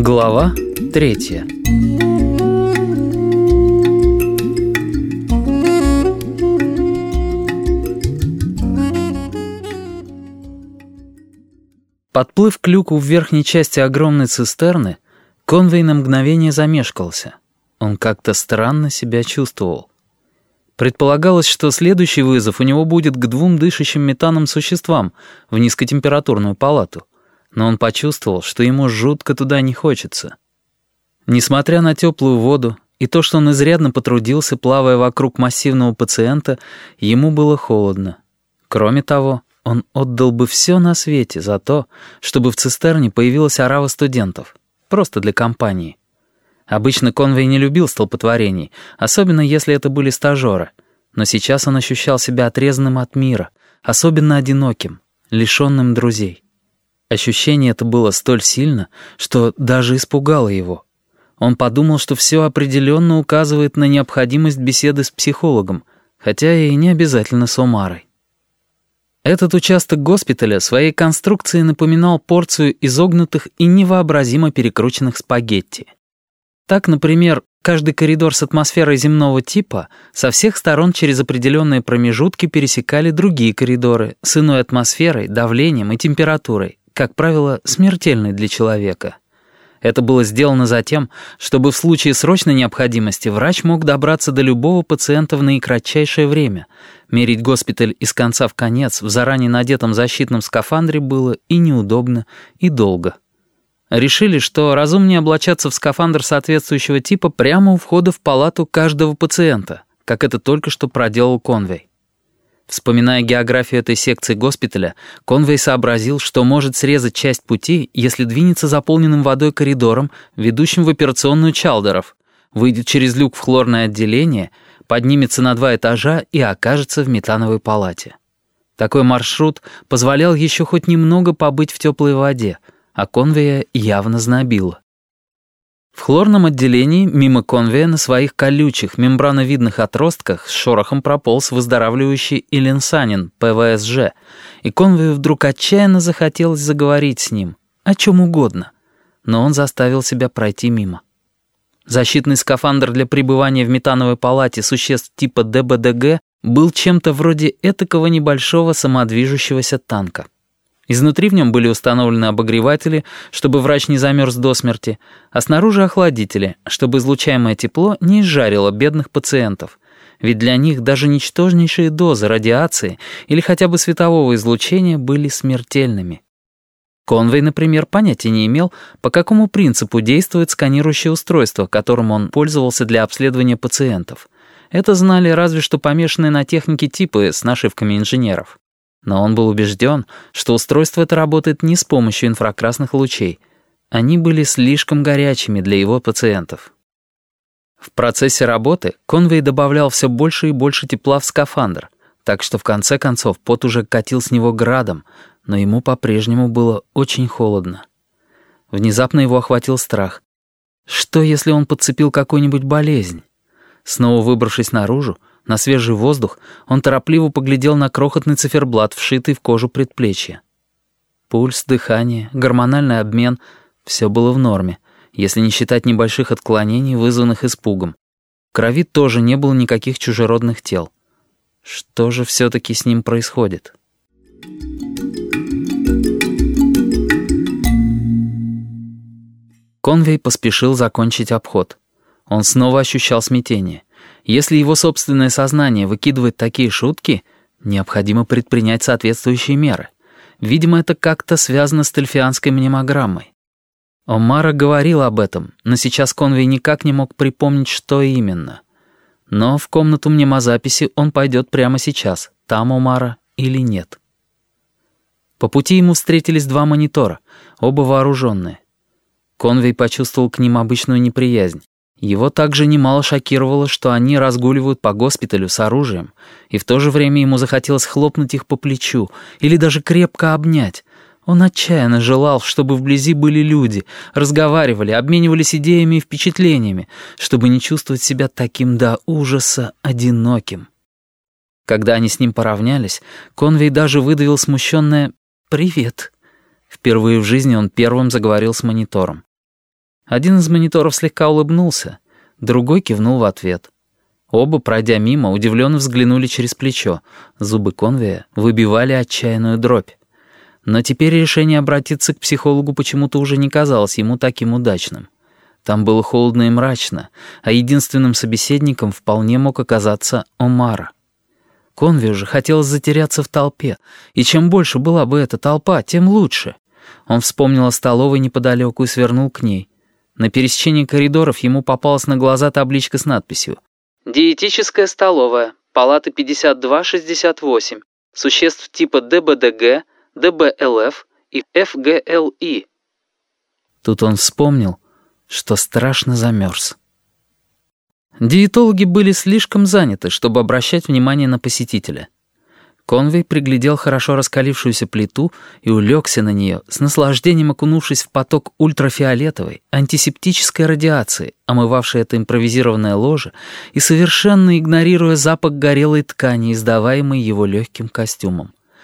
Глава третья Подплыв к люку в верхней части огромной цистерны, Конвей на мгновение замешкался. Он как-то странно себя чувствовал. Предполагалось, что следующий вызов у него будет к двум дышащим метаном существам в низкотемпературную палату, но он почувствовал, что ему жутко туда не хочется. Несмотря на теплую воду и то, что он изрядно потрудился, плавая вокруг массивного пациента, ему было холодно. Кроме того, он отдал бы все на свете за то, чтобы в цистерне появилась орава студентов, просто для компании. Обычно Конвей не любил столпотворений, особенно если это были стажеры. Но сейчас он ощущал себя отрезанным от мира, особенно одиноким, лишенным друзей. Ощущение это было столь сильно, что даже испугало его. Он подумал, что все определенно указывает на необходимость беседы с психологом, хотя и не обязательно с Омарой. Этот участок госпиталя своей конструкцией напоминал порцию изогнутых и невообразимо перекрученных спагетти — так, например, каждый коридор с атмосферой земного типа со всех сторон через определенные промежутки пересекали другие коридоры с иной атмосферой, давлением и температурой, как правило, смертельной для человека. Это было сделано затем, чтобы в случае срочной необходимости врач мог добраться до любого пациента в наикратчайшее время. Мерить госпиталь из конца в конец в заранее надетом защитном скафандре было и неудобно, и долго. Решили, что разумнее облачаться в скафандр соответствующего типа прямо у входа в палату каждого пациента, как это только что проделал Конвей. Вспоминая географию этой секции госпиталя, Конвей сообразил, что может срезать часть пути, если двинется заполненным водой коридором, ведущим в операционную Чалдеров, выйдет через люк в хлорное отделение, поднимется на два этажа и окажется в метановой палате. Такой маршрут позволял еще хоть немного побыть в теплой воде — а конвея явно знобило. В хлорном отделении мимо конвея на своих колючих мембрановидных отростках с шорохом прополз выздоравливающий Иленсанин, ПВСЖ, и конвею вдруг отчаянно захотелось заговорить с ним, о чем угодно, но он заставил себя пройти мимо. Защитный скафандр для пребывания в метановой палате существ типа ДБДГ был чем-то вроде этакого небольшого самодвижущегося танка. Изнутри в нем были установлены обогреватели, чтобы врач не замерз до смерти, а снаружи охладители, чтобы излучаемое тепло не изжарило бедных пациентов. Ведь для них даже ничтожнейшие дозы радиации или хотя бы светового излучения были смертельными. Конвей, например, понятия не имел, по какому принципу действует сканирующее устройство, которым он пользовался для обследования пациентов. Это знали разве что помешанные на технике типы с нашивками инженеров. Но он был убежден, что устройство это работает не с помощью инфракрасных лучей. Они были слишком горячими для его пациентов. В процессе работы Конвей добавлял все больше и больше тепла в скафандр, так что в конце концов пот уже катил с него градом, но ему по-прежнему было очень холодно. Внезапно его охватил страх. Что, если он подцепил какую-нибудь болезнь? Снова выбравшись наружу, на свежий воздух он торопливо поглядел на крохотный циферблат, вшитый в кожу предплечья. Пульс, дыхание, гормональный обмен — все было в норме, если не считать небольших отклонений, вызванных испугом. В крови тоже не было никаких чужеродных тел. Что же все-таки с ним происходит? Конвей поспешил закончить обход. Он снова ощущал смятение. Если его собственное сознание выкидывает такие шутки, необходимо предпринять соответствующие меры. Видимо, это как-то связано с тельфианской мнемограммой. Омара говорил об этом, но сейчас Конвей никак не мог припомнить, что именно. Но в комнату мнемозаписи он пойдет прямо сейчас, там Омара или нет. По пути ему встретились два монитора, оба вооруженные. Конвей почувствовал к ним обычную неприязнь. Его также немало шокировало, что они разгуливают по госпиталю с оружием, и в то же время ему захотелось хлопнуть их по плечу или даже крепко обнять. Он отчаянно желал, чтобы вблизи были люди, разговаривали, обменивались идеями и впечатлениями, чтобы не чувствовать себя таким до ужаса одиноким. Когда они с ним поравнялись, Конвей даже выдавил смущенное «Привет». Впервые в жизни он первым заговорил с монитором. Один из мониторов слегка улыбнулся, другой кивнул в ответ. Оба, пройдя мимо, удивленно взглянули через плечо. Зубы Конвея выбивали отчаянную дробь. Но теперь решение обратиться к психологу почему-то уже не казалось ему таким удачным. Там было холодно и мрачно, а единственным собеседником вполне мог оказаться Омара. Конви уже хотелось затеряться в толпе, и чем больше была бы эта толпа, тем лучше. Он вспомнил о столовой неподалеку и свернул к ней. На пересечении коридоров ему попалась на глаза табличка с надписью «Диетическая столовая, палаты 52-68, существ типа ДБДГ, ДБЛФ и ФГЛИ». Тут он вспомнил, что страшно замерз. Диетологи были слишком заняты, чтобы обращать внимание на посетителя. Конвей приглядел хорошо раскалившуюся плиту и улегся на нее, с наслаждением окунувшись в поток ультрафиолетовой, антисептической радиации, омывавшей это импровизированное ложе, и совершенно игнорируя запах горелой ткани, издаваемый его легким костюмом.